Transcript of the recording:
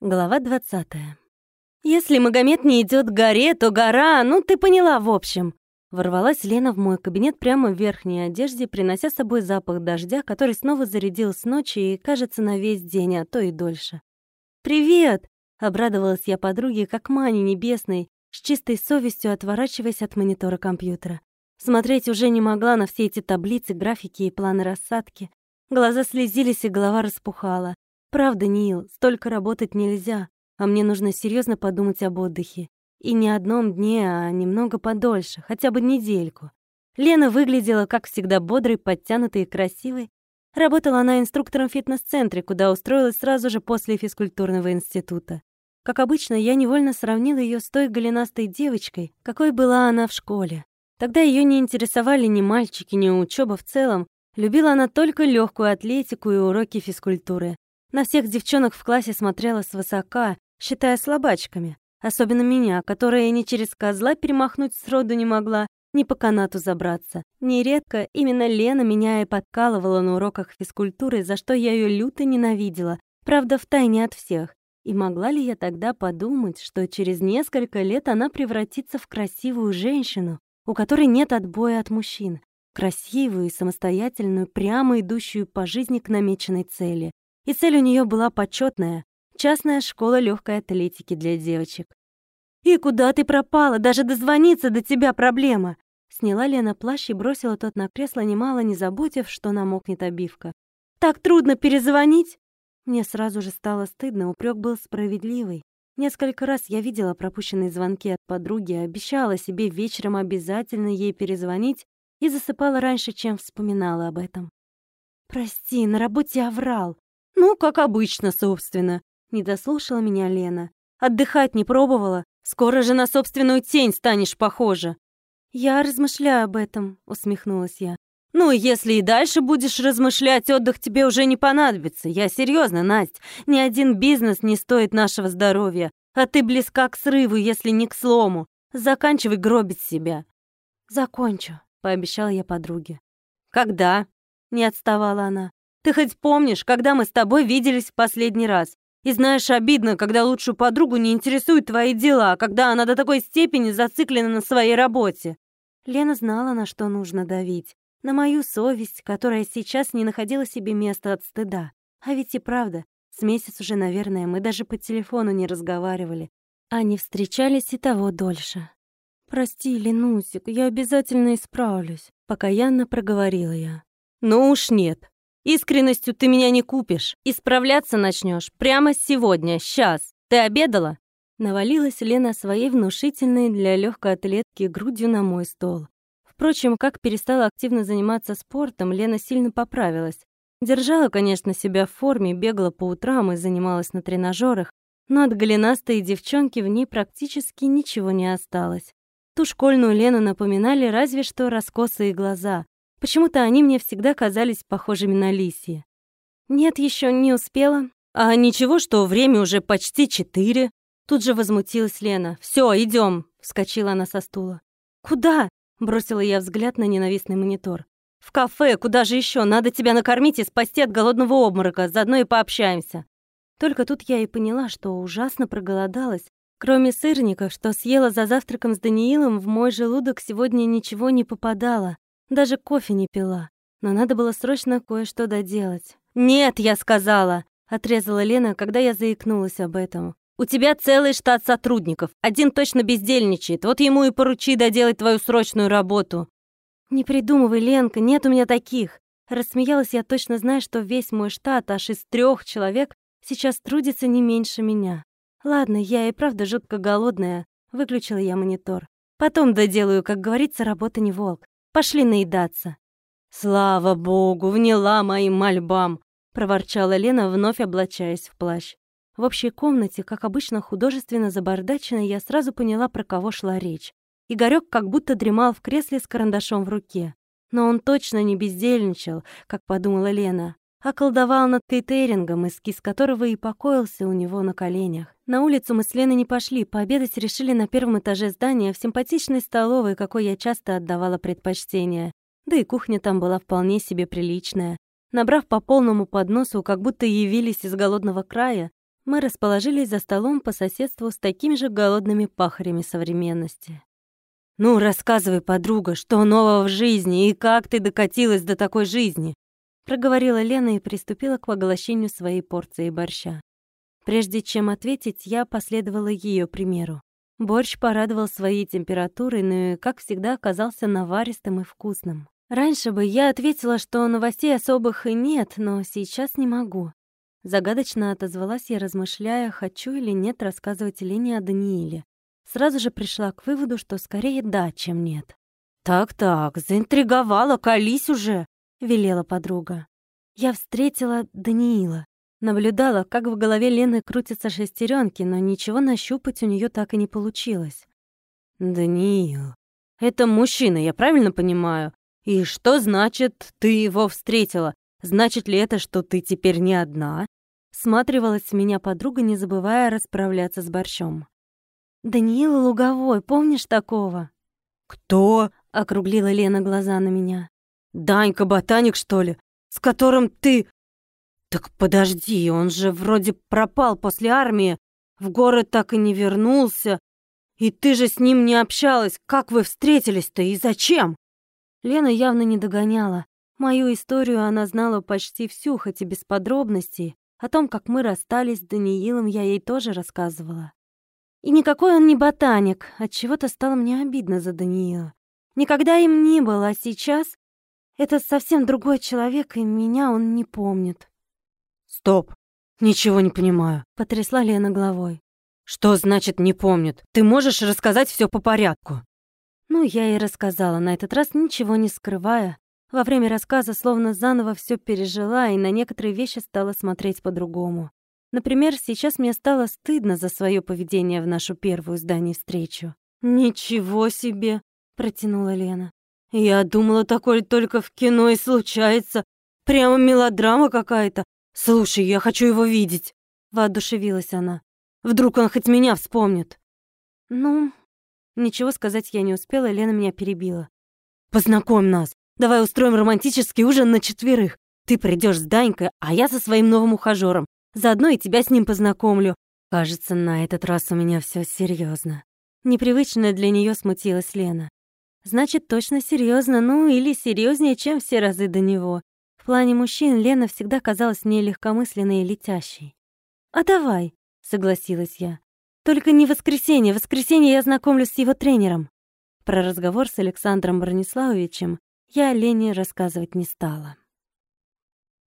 Глава 20. «Если Магомед не идет к горе, то гора, ну ты поняла, в общем». Ворвалась Лена в мой кабинет прямо в верхней одежде, принося с собой запах дождя, который снова зарядил с ночи и, кажется, на весь день, а то и дольше. «Привет!» — обрадовалась я подруге, как мане небесной, с чистой совестью отворачиваясь от монитора компьютера. Смотреть уже не могла на все эти таблицы, графики и планы рассадки. Глаза слезились, и голова распухала. Правда, Нил, столько работать нельзя, а мне нужно серьезно подумать об отдыхе. И не одном дне, а немного подольше, хотя бы недельку. Лена выглядела, как всегда, бодрой, подтянутой и красивой. Работала она инструктором в фитнес-центре, куда устроилась сразу же после физкультурного института. Как обычно, я невольно сравнила ее с той голенастой девочкой, какой была она в школе. Тогда ее не интересовали ни мальчики, ни учеба в целом. Любила она только легкую атлетику и уроки физкультуры. На всех девчонок в классе смотрела свысока, считая слабачками. Особенно меня, которая ни через козла перемахнуть сроду не могла, ни по канату забраться. Нередко именно Лена меня и подкалывала на уроках физкультуры, за что я ее люто ненавидела, правда, втайне от всех. И могла ли я тогда подумать, что через несколько лет она превратится в красивую женщину, у которой нет отбоя от мужчин, красивую и самостоятельную, прямо идущую по жизни к намеченной цели. И цель у нее была почетная — частная школа легкой атлетики для девочек. «И куда ты пропала? Даже дозвониться до тебя проблема!» Сняла Лена плащ и бросила тот на кресло, немало не заботив, что намокнет обивка. «Так трудно перезвонить!» Мне сразу же стало стыдно, упрек был справедливый. Несколько раз я видела пропущенные звонки от подруги, обещала себе вечером обязательно ей перезвонить и засыпала раньше, чем вспоминала об этом. «Прости, на работе оврал. «Ну, как обычно, собственно», — не дослушала меня Лена. «Отдыхать не пробовала? Скоро же на собственную тень станешь похожа». «Я размышляю об этом», — усмехнулась я. «Ну, если и дальше будешь размышлять, отдых тебе уже не понадобится. Я серьезно, Настя. Ни один бизнес не стоит нашего здоровья. А ты близка к срыву, если не к слому. Заканчивай гробить себя». «Закончу», — пообещала я подруге. «Когда?» — не отставала она. Ты хоть помнишь, когда мы с тобой виделись в последний раз? И знаешь, обидно, когда лучшую подругу не интересуют твои дела, когда она до такой степени зациклена на своей работе. Лена знала, на что нужно давить. На мою совесть, которая сейчас не находила себе места от стыда. А ведь и правда, с месяц уже, наверное, мы даже по телефону не разговаривали. А не встречались и того дольше. «Прости, Ленусик, я обязательно исправлюсь», — покаянно проговорила я. «Ну уж нет. Искренностью ты меня не купишь. Исправляться начнешь прямо сегодня, сейчас. Ты обедала?» Навалилась Лена своей внушительной для легкой атлетки грудью на мой стол. Впрочем, как перестала активно заниматься спортом, Лена сильно поправилась. Держала, конечно, себя в форме, бегала по утрам и занималась на тренажерах, но от голенастой девчонки в ней практически ничего не осталось. Ту школьную Лену напоминали разве что раскосые глаза, Почему-то они мне всегда казались похожими на Лисии. Нет, еще не успела. А ничего, что время уже почти четыре. Тут же возмутилась Лена. Все, идем, вскочила она со стула. Куда? Бросила я взгляд на ненавистный монитор. В кафе, куда же еще? Надо тебя накормить и спасти от голодного обморока, заодно и пообщаемся. Только тут я и поняла, что ужасно проголодалась. Кроме сырников, что съела за завтраком с Даниилом, в мой желудок сегодня ничего не попадало. Даже кофе не пила. Но надо было срочно кое-что доделать. «Нет, я сказала!» — отрезала Лена, когда я заикнулась об этом. «У тебя целый штат сотрудников. Один точно бездельничает. Вот ему и поручи доделать твою срочную работу». «Не придумывай, Ленка, нет у меня таких!» Рассмеялась я, точно зная, что весь мой штат, аж из трех человек, сейчас трудится не меньше меня. Ладно, я и правда жутко голодная. Выключила я монитор. Потом доделаю, как говорится, работа не волк. Пошли наедаться». «Слава богу, вняла моим мольбам!» — проворчала Лена, вновь облачаясь в плащ. В общей комнате, как обычно художественно забардачено, я сразу поняла, про кого шла речь. Игорёк как будто дремал в кресле с карандашом в руке. Но он точно не бездельничал, как подумала Лена, а колдовал над кейтерингом, эскиз которого и покоился у него на коленях. На улицу мы с Леной не пошли, пообедать решили на первом этаже здания в симпатичной столовой, какой я часто отдавала предпочтение. Да и кухня там была вполне себе приличная. Набрав по полному подносу, как будто явились из голодного края, Мы расположились за столом по соседству с такими же голодными пахарями современности. «Ну, рассказывай, подруга, что нового в жизни и как ты докатилась до такой жизни?» Проговорила Лена и приступила к поглощению своей порции борща. Прежде чем ответить, я последовала ее примеру. Борщ порадовал своей температурой, но, как всегда, оказался наваристым и вкусным. Раньше бы я ответила, что новостей особых и нет, но сейчас не могу. Загадочно отозвалась я, размышляя, хочу или нет рассказывать Лене о Данииле. Сразу же пришла к выводу, что скорее да, чем нет. «Так-так, заинтриговала, колись уже!» — велела подруга. Я встретила Даниила. Наблюдала, как в голове Лены крутятся шестеренки, но ничего нащупать у нее так и не получилось. «Даниил, это мужчина, я правильно понимаю? И что значит, ты его встретила? Значит ли это, что ты теперь не одна?» Сматривалась в меня подруга, не забывая расправляться с борщом. «Даниил Луговой, помнишь такого?» «Кто?» — округлила Лена глаза на меня. «Данька Ботаник, что ли? С которым ты...» «Так подожди, он же вроде пропал после армии, в город так и не вернулся. И ты же с ним не общалась. Как вы встретились-то и зачем?» Лена явно не догоняла. Мою историю она знала почти всю, хоть и без подробностей. О том, как мы расстались с Даниилом, я ей тоже рассказывала. И никакой он не ботаник, от чего то стало мне обидно за Даниила. Никогда им не был, а сейчас это совсем другой человек, и меня он не помнит. «Стоп! Ничего не понимаю», — потрясла Лена головой. «Что значит «не помнит»? Ты можешь рассказать все по порядку?» Ну, я и рассказала, на этот раз ничего не скрывая. Во время рассказа словно заново все пережила и на некоторые вещи стала смотреть по-другому. Например, сейчас мне стало стыдно за свое поведение в нашу первую с встречу. «Ничего себе!» — протянула Лена. Я думала, такое только в кино и случается. Прямо мелодрама какая-то. Слушай, я хочу его видеть. Воодушевилась она. Вдруг он хоть меня вспомнит. Ну, ничего сказать я не успела, Лена меня перебила. Познакомь нас. Давай устроим романтический ужин на четверых. Ты придешь с Данькой, а я со своим новым ухажером. Заодно и тебя с ним познакомлю. Кажется, на этот раз у меня все серьезно. Непривычно для нее смутилась Лена. Значит, точно серьезно, ну или серьезнее, чем все разы до него. В плане мужчин Лена всегда казалась мне легкомысленной и летящей. «А давай», — согласилась я. «Только не воскресенье. В воскресенье я знакомлюсь с его тренером». Про разговор с Александром Брониславовичем я Лене рассказывать не стала.